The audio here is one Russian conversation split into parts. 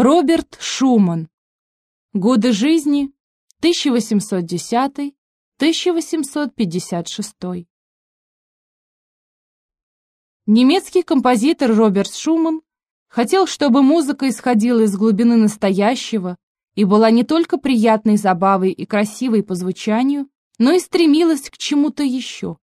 Роберт Шуман. Годы жизни 1810-1856. Немецкий композитор Роберт Шуман хотел, чтобы музыка исходила из глубины настоящего и была не только приятной забавой и красивой по звучанию, но и стремилась к чему-то еще.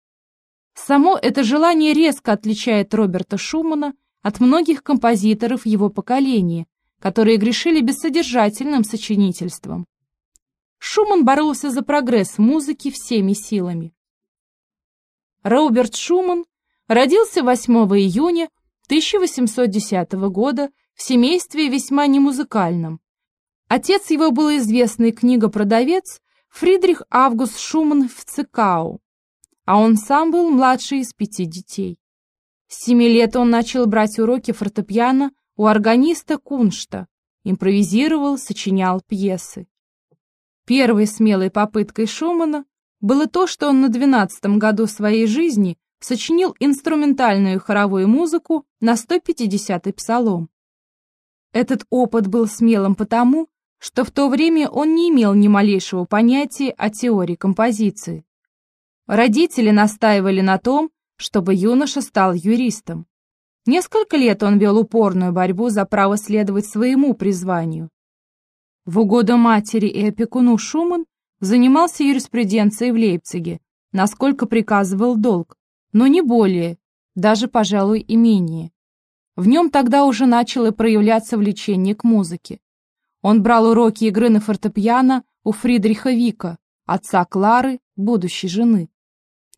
Само это желание резко отличает Роберта Шумана от многих композиторов его поколения, которые грешили бессодержательным сочинительством. Шуман боролся за прогресс музыки всеми силами. Роберт Шуман родился 8 июня 1810 года в семействе весьма немузыкальном. Отец его был известный книгопродавец Фридрих Август Шуман в Цикау, а он сам был младший из пяти детей. С семи лет он начал брать уроки фортепиано у органиста Куншта, импровизировал, сочинял пьесы. Первой смелой попыткой Шумана было то, что он на двенадцатом году своей жизни сочинил инструментальную хоровую музыку на 150-й псалом. Этот опыт был смелым потому, что в то время он не имел ни малейшего понятия о теории композиции. Родители настаивали на том, чтобы юноша стал юристом. Несколько лет он вел упорную борьбу за право следовать своему призванию. В угоду матери и опекуну Шуман занимался юриспруденцией в Лейпциге, насколько приказывал долг, но не более, даже, пожалуй, и менее. В нем тогда уже начало проявляться влечение к музыке. Он брал уроки игры на фортепиано у Фридриха Вика, отца Клары, будущей жены.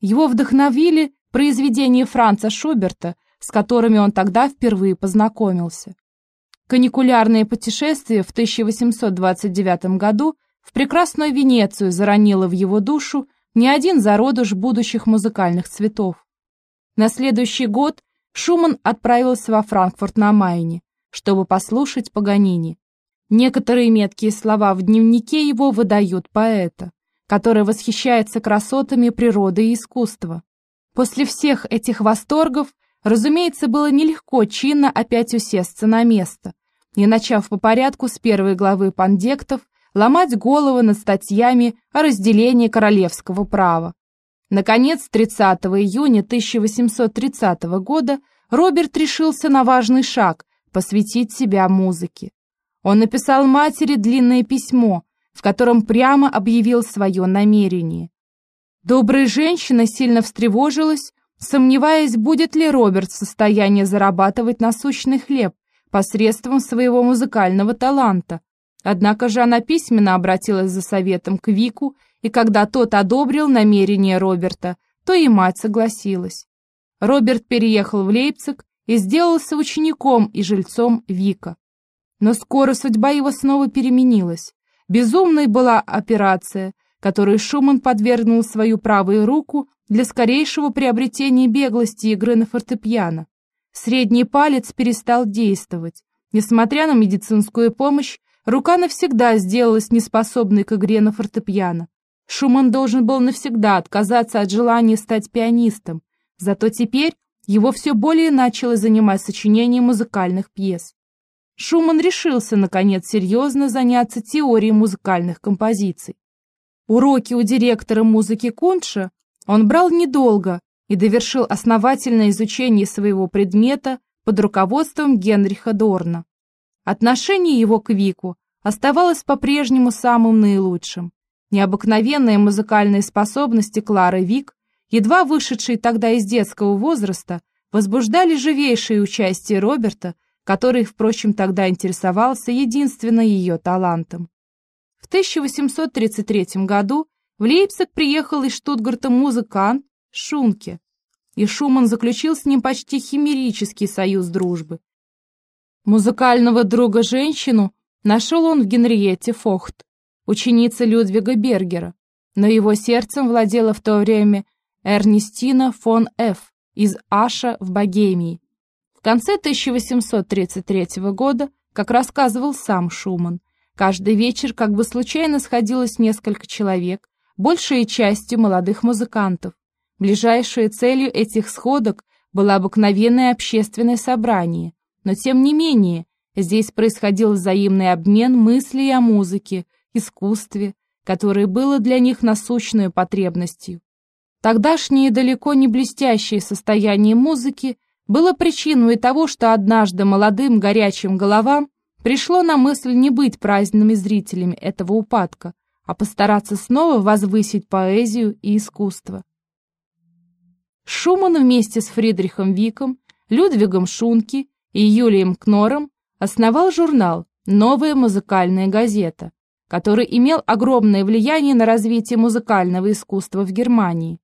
Его вдохновили произведения Франца Шуберта с которыми он тогда впервые познакомился. Каникулярное путешествие в 1829 году в прекрасную Венецию заронило в его душу не один зародыш будущих музыкальных цветов. На следующий год Шуман отправился во Франкфурт на Майне, чтобы послушать Паганини. Некоторые меткие слова в дневнике его выдают поэта, который восхищается красотами природы и искусства. После всех этих восторгов Разумеется, было нелегко чинно опять усесться на место, не начав по порядку с первой главы пандектов ломать головы над статьями о разделении королевского права. Наконец, 30 июня 1830 года Роберт решился на важный шаг – посвятить себя музыке. Он написал матери длинное письмо, в котором прямо объявил свое намерение. Добрая женщина сильно встревожилась, сомневаясь, будет ли Роберт в состоянии зарабатывать насущный хлеб посредством своего музыкального таланта. Однако же она письменно обратилась за советом к Вику, и когда тот одобрил намерение Роберта, то и мать согласилась. Роберт переехал в Лейпциг и сделался учеником и жильцом Вика. Но скоро судьба его снова переменилась. Безумной была операция, которой Шуман подвергнул свою правую руку для скорейшего приобретения беглости игры на фортепиано. Средний палец перестал действовать. Несмотря на медицинскую помощь, рука навсегда сделалась неспособной к игре на фортепиано. Шуман должен был навсегда отказаться от желания стать пианистом, зато теперь его все более начало занимать сочинение музыкальных пьес. Шуман решился, наконец, серьезно заняться теорией музыкальных композиций. Уроки у директора музыки Кунша он брал недолго и довершил основательное изучение своего предмета под руководством Генриха Дорна. Отношение его к Вику оставалось по-прежнему самым наилучшим. Необыкновенные музыкальные способности Клары Вик, едва вышедшей тогда из детского возраста, возбуждали живейшее участие Роберта, который, впрочем, тогда интересовался единственно ее талантом. В 1833 году в Лейпциг приехал из Штутгарта музыкант Шунке, и Шуман заключил с ним почти химерический союз дружбы. Музыкального друга-женщину нашел он в Генриетте Фохт, ученице Людвига Бергера, но его сердцем владела в то время Эрнестина фон Ф. из Аша в Богемии. В конце 1833 года, как рассказывал сам Шуман, каждый вечер как бы случайно сходилось несколько человек, большей частью молодых музыкантов. Ближайшей целью этих сходок было обыкновенное общественное собрание, но тем не менее Здесь происходил взаимный обмен мыслей о музыке, искусстве, которое было для них насущной потребностью. Тогдашнее далеко не блестящее состояние музыки было причиной того, что однажды молодым горячим головам пришло на мысль не быть праздными зрителями этого упадка, а постараться снова возвысить поэзию и искусство. Шуман вместе с Фридрихом Виком, Людвигом Шунки и Юлием Кнором основал журнал «Новая музыкальная газета», который имел огромное влияние на развитие музыкального искусства в Германии.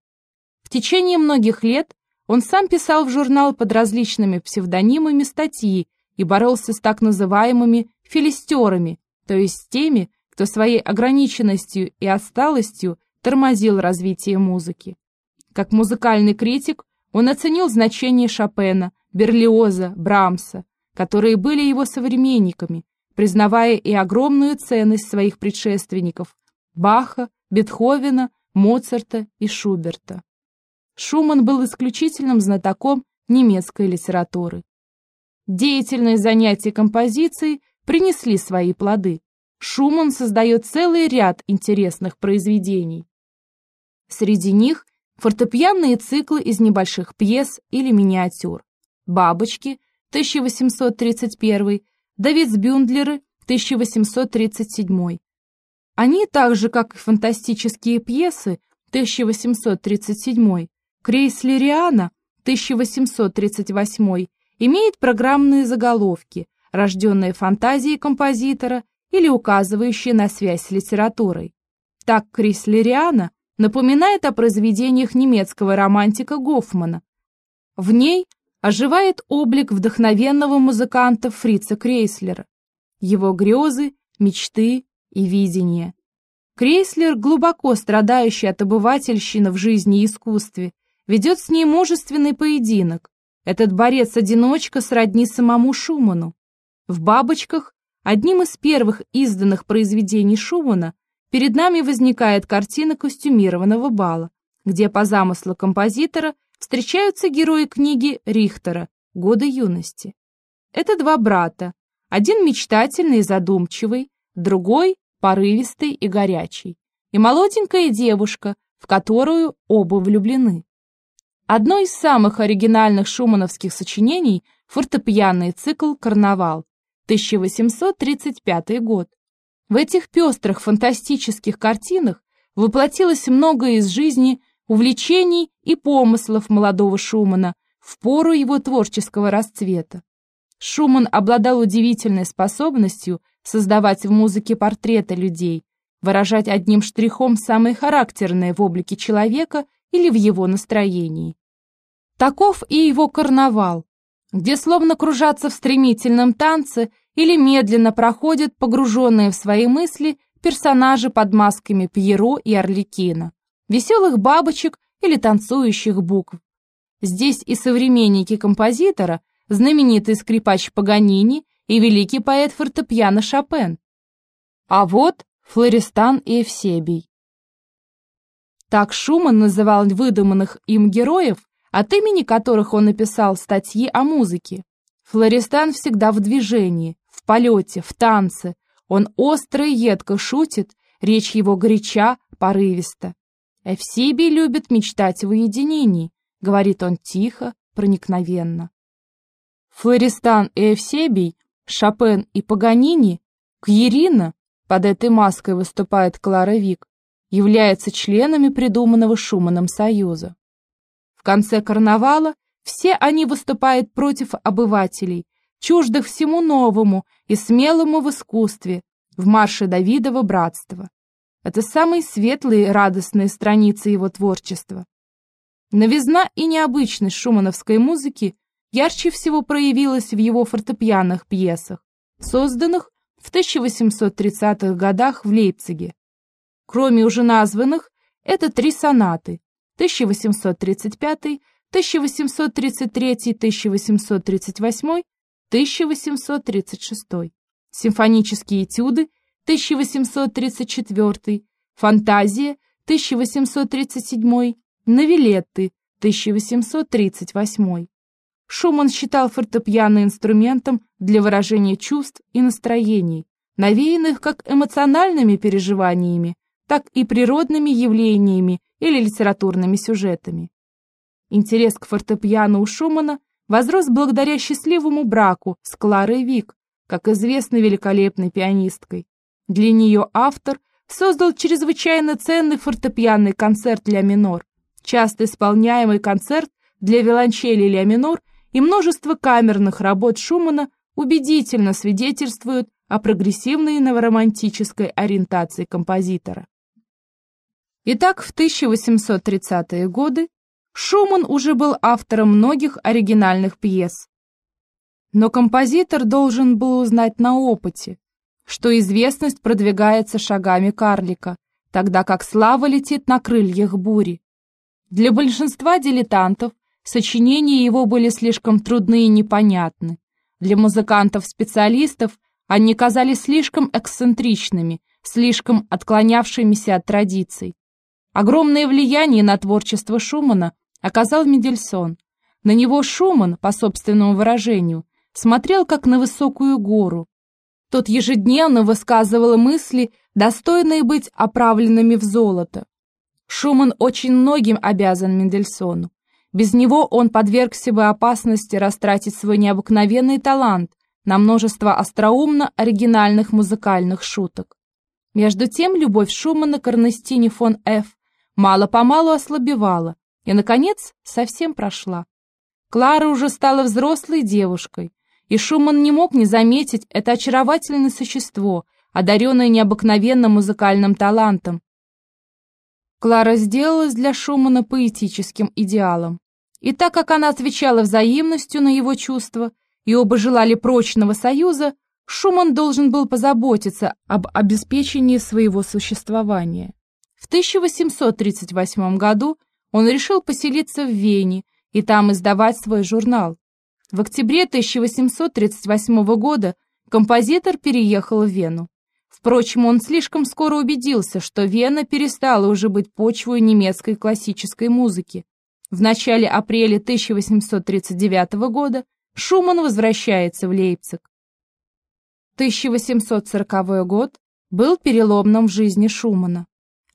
В течение многих лет он сам писал в журнал под различными псевдонимами статьи и боролся с так называемыми филистерами, то есть с теми, кто своей ограниченностью и отсталостью тормозил развитие музыки. Как музыкальный критик он оценил значение Шопена, Берлиоза, Брамса, которые были его современниками, признавая и огромную ценность своих предшественников Баха, Бетховена, Моцарта и Шуберта. Шуман был исключительным знатоком немецкой литературы. Деятельные занятия композицией принесли свои плоды. Шуман создает целый ряд интересных произведений. Среди них фортепианные циклы из небольших пьес или миниатюр. «Бабочки» 1831, «Давидсбюндлеры» 1837. Они, так же как и фантастические пьесы 1837, Крейслериана 1838, имеют программные заголовки, рожденные фантазией композитора или указывающие на связь с литературой. Так Крейслериана напоминает о произведениях немецкого романтика Гофмана. В ней оживает облик вдохновенного музыканта Фрица Крейслера, его грезы, мечты и видения. Крейслер, глубоко страдающий от обывательщины в жизни и искусстве, ведет с ней мужественный поединок. Этот борец-одиночка сродни самому Шуману. В «Бабочках», одним из первых изданных произведений Шумана, перед нами возникает картина костюмированного бала, где по замыслу композитора встречаются герои книги Рихтера «Годы юности». Это два брата, один мечтательный и задумчивый, другой порывистый и горячий, и молоденькая девушка, в которую оба влюблены. Одно из самых оригинальных шумановских сочинений – фортепианный цикл «Карнавал», 1835 год. В этих пестрых фантастических картинах воплотилось многое из жизни, увлечений и помыслов молодого Шумана в пору его творческого расцвета. Шуман обладал удивительной способностью создавать в музыке портреты людей, выражать одним штрихом самое характерное в облике человека или в его настроении. Таков и его карнавал, где словно кружатся в стремительном танце или медленно проходят погруженные в свои мысли персонажи под масками Пьеро и Орликина, веселых бабочек или танцующих букв. Здесь и современники композитора знаменитый скрипач Паганини и великий поэт фортепиано Шопен. А вот Флористан и Евсебий. Так Шуман называл выдуманных им героев, от имени которых он написал статьи о музыке. Флористан всегда в движении, в полете, в танце. Он остро и едко шутит, речь его горяча, порывиста. Эвсебий любит мечтать в уединении, говорит он тихо, проникновенно. Флористан и Эвсебий, Шопен и Паганини, Кьерина, под этой маской выступает Клара Вик, являются членами придуманного Шуманом союза. В конце карнавала все они выступают против обывателей, чуждых всему новому и смелому в искусстве, в марше Давидова братства. Это самые светлые и радостные страницы его творчества. Новизна и необычность шумановской музыки ярче всего проявилась в его фортепианных пьесах, созданных в 1830-х годах в Лейпциге. Кроме уже названных, это три сонаты 1835, 1833, 1838, 1836, симфонические этюды 1834, фантазия 1837, новелетты 1838. Шуман считал фортепиано инструментом для выражения чувств и настроений, навеянных как эмоциональными переживаниями, так и природными явлениями или литературными сюжетами. Интерес к фортепиано у Шумана возрос благодаря счастливому браку с Кларой Вик, как известной великолепной пианисткой. Для нее автор создал чрезвычайно ценный фортепианный концерт ля минор, часто исполняемый концерт для виолончели ля минор и множество камерных работ Шумана убедительно свидетельствуют о прогрессивной новоромантической ориентации композитора. Итак, в 1830-е годы Шуман уже был автором многих оригинальных пьес. Но композитор должен был узнать на опыте, что известность продвигается шагами карлика, тогда как слава летит на крыльях бури. Для большинства дилетантов сочинения его были слишком трудны и непонятны. Для музыкантов-специалистов они казались слишком эксцентричными, слишком отклонявшимися от традиций. Огромное влияние на творчество Шумана оказал Мендельсон. На него Шуман, по собственному выражению, смотрел как на высокую гору. Тот ежедневно высказывал мысли, достойные быть оправленными в золото. Шуман очень многим обязан Мендельсону. Без него он подвергся бы опасности растратить свой необыкновенный талант на множество остроумно оригинальных музыкальных шуток. Между тем, любовь Шумана к Эрнестине фон Ф. мало-помалу ослабевала и, наконец, совсем прошла. Клара уже стала взрослой девушкой, и Шуман не мог не заметить это очаровательное существо, одаренное необыкновенным музыкальным талантом. Клара сделалась для Шумана поэтическим идеалом. И так как она отвечала взаимностью на его чувства, и оба желали прочного союза, Шуман должен был позаботиться об обеспечении своего существования. В 1838 году он решил поселиться в Вене и там издавать свой журнал. В октябре 1838 года композитор переехал в Вену. Впрочем, он слишком скоро убедился, что Вена перестала уже быть почвой немецкой классической музыки. В начале апреля 1839 года Шуман возвращается в Лейпциг. 1840 год был переломным в жизни Шумана.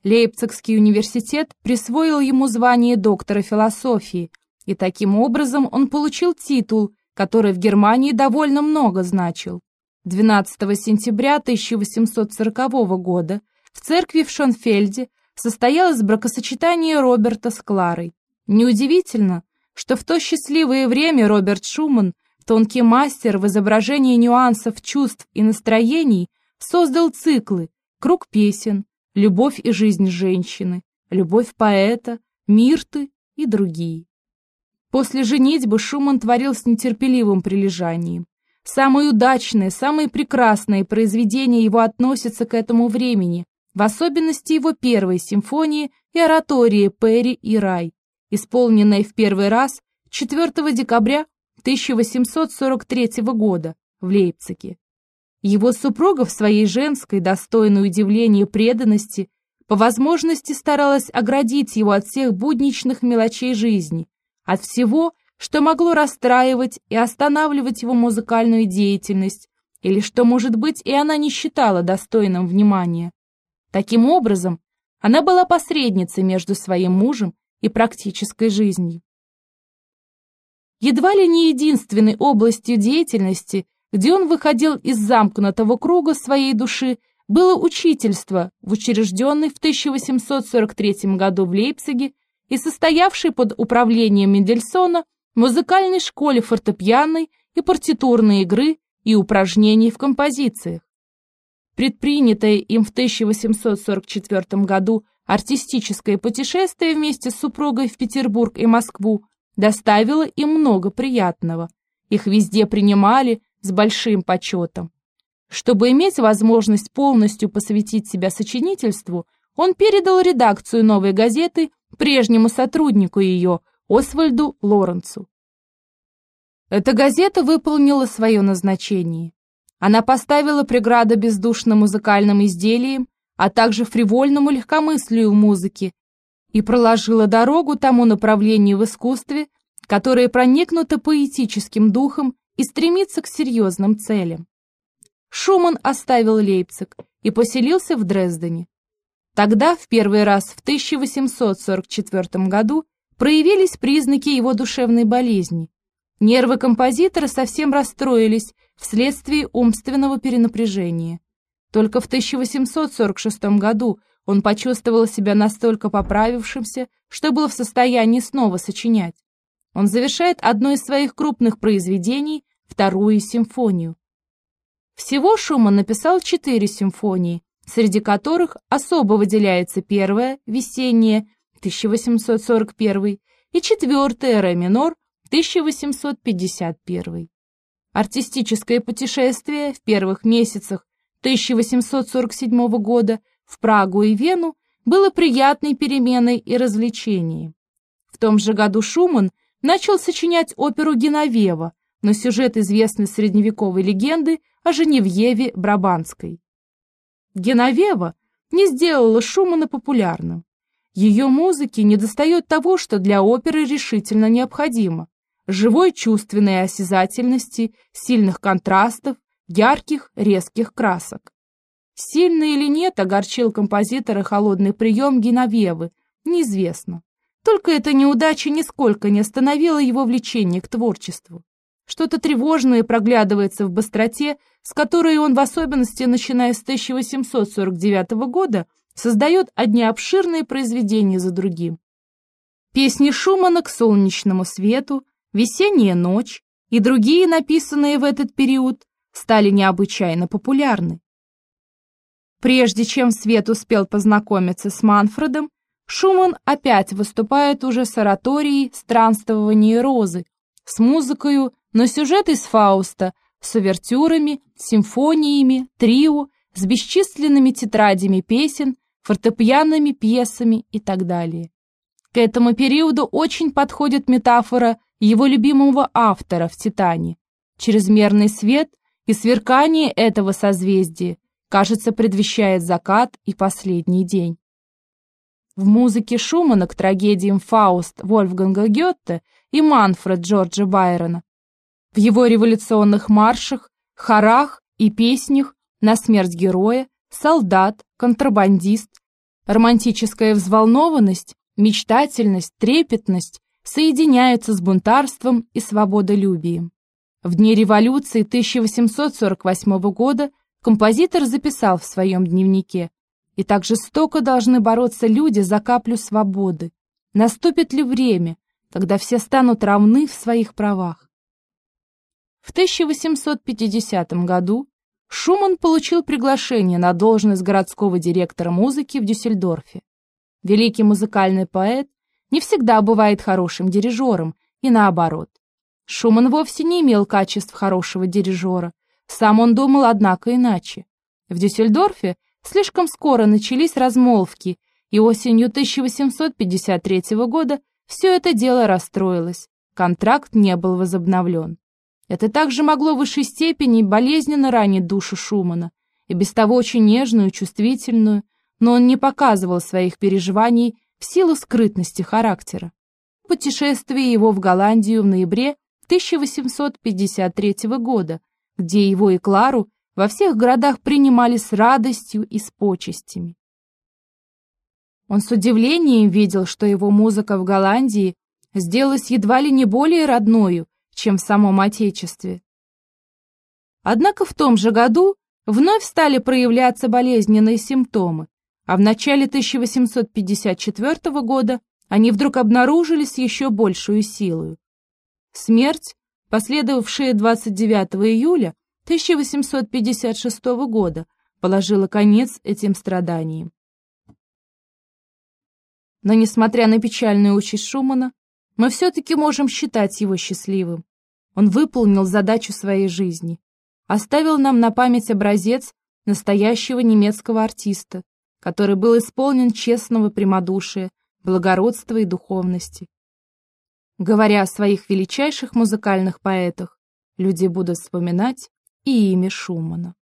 Лейпцигский университет присвоил ему звание доктора философии – и таким образом он получил титул, который в Германии довольно много значил. 12 сентября 1840 года в церкви в Шонфельде состоялось бракосочетание Роберта с Кларой. Неудивительно, что в то счастливое время Роберт Шуман, тонкий мастер в изображении нюансов чувств и настроений, создал циклы «Круг песен», «Любовь и жизнь женщины», «Любовь поэта», «Мирты» и другие. После женитьбы Шуман творил с нетерпеливым прилежанием. Самые удачные, самые прекрасные произведения его относятся к этому времени, в особенности его первой симфонии и оратории «Перри и рай», исполненной в первый раз 4 декабря 1843 года в Лейпциге. Его супруга в своей женской, достойной удивления преданности, по возможности старалась оградить его от всех будничных мелочей жизни, от всего, что могло расстраивать и останавливать его музыкальную деятельность, или что, может быть, и она не считала достойным внимания. Таким образом, она была посредницей между своим мужем и практической жизнью. Едва ли не единственной областью деятельности, где он выходил из замкнутого круга своей души, было учительство в учрежденной в 1843 году в Лейпциге и состоявшей под управлением Мендельсона музыкальной школе фортепианной и партитурной игры и упражнений в композициях. Предпринятое им в 1844 году артистическое путешествие вместе с супругой в Петербург и Москву доставило им много приятного. Их везде принимали с большим почетом. Чтобы иметь возможность полностью посвятить себя сочинительству, он передал редакцию «Новой газеты» прежнему сотруднику ее, Освальду Лоренцу. Эта газета выполнила свое назначение. Она поставила преграды бездушным музыкальным изделиям, а также фривольному легкомыслию музыки и проложила дорогу тому направлению в искусстве, которое проникнуто поэтическим духом и стремиться к серьезным целям. Шуман оставил Лейпциг и поселился в Дрездене. Тогда, в первый раз в 1844 году, проявились признаки его душевной болезни. Нервы композитора совсем расстроились вследствие умственного перенапряжения. Только в 1846 году он почувствовал себя настолько поправившимся, что был в состоянии снова сочинять. Он завершает одно из своих крупных произведений, вторую симфонию. Всего Шуман написал четыре симфонии, среди которых особо выделяется первая, весенняя, 1841, и четвертая, ре минор, 1851. Артистическое путешествие в первых месяцах 1847 года в Прагу и Вену было приятной переменой и развлечением. В том же году Шуман начал сочинять оперу «Геновева», но сюжет известной средневековой легенды о Женевьеве Брабанской. Геновева не сделала Шумана популярным. Ее музыке недостает того, что для оперы решительно необходимо – живой чувственной осязательности, сильных контрастов, ярких резких красок. Сильно или нет огорчил композитора холодный прием Геновевы, неизвестно. Только эта неудача нисколько не остановила его влечение к творчеству. Что-то тревожное проглядывается в быстроте, с которой он, в особенности начиная с 1849 года, создает одни обширные произведения за другим. Песни Шумана к солнечному свету, «Весенняя ночь» и другие, написанные в этот период, стали необычайно популярны. Прежде чем Свет успел познакомиться с Манфредом, Шуман опять выступает уже с ораторией «Странствование розы», с музыкою, но сюжет из Фауста, с увертюрами, симфониями, трио, с бесчисленными тетрадями песен, фортепианными пьесами и так далее. К этому периоду очень подходит метафора его любимого автора в «Титане». Чрезмерный свет и сверкание этого созвездия кажется, предвещает закат и последний день. В музыке Шумана к трагедиям «Фауст» Вольфганга Гетте и «Манфред» Джорджа Байрона, в его революционных маршах, хорах и песнях на смерть героя, солдат, контрабандист, романтическая взволнованность, мечтательность, трепетность соединяются с бунтарством и свободолюбием. В дни революции 1848 года композитор записал в своем дневнике, «И так жестоко должны бороться люди за каплю свободы. Наступит ли время, когда все станут равны в своих правах?» В 1850 году Шуман получил приглашение на должность городского директора музыки в Дюссельдорфе. Великий музыкальный поэт не всегда бывает хорошим дирижером, и наоборот. Шуман вовсе не имел качеств хорошего дирижера, сам он думал, однако, иначе. В Дюссельдорфе слишком скоро начались размолвки, и осенью 1853 года все это дело расстроилось. Контракт не был возобновлен. Это также могло в высшей степени болезненно ранить душу Шумана, и без того очень нежную, чувствительную, но он не показывал своих переживаний в силу скрытности характера. Путешествие его в Голландию в ноябре 1853 года где его и Клару во всех городах принимали с радостью и с почестями. Он с удивлением видел, что его музыка в Голландии сделалась едва ли не более родною, чем в самом Отечестве. Однако в том же году вновь стали проявляться болезненные симптомы, а в начале 1854 года они вдруг обнаружились еще большую силою. Смерть последовавшее 29 июля 1856 года, положила конец этим страданиям. Но, несмотря на печальную участь Шумана, мы все-таки можем считать его счастливым. Он выполнил задачу своей жизни, оставил нам на память образец настоящего немецкого артиста, который был исполнен честного прямодушия, благородства и духовности. Говоря о своих величайших музыкальных поэтах, люди будут вспоминать и имя Шумана.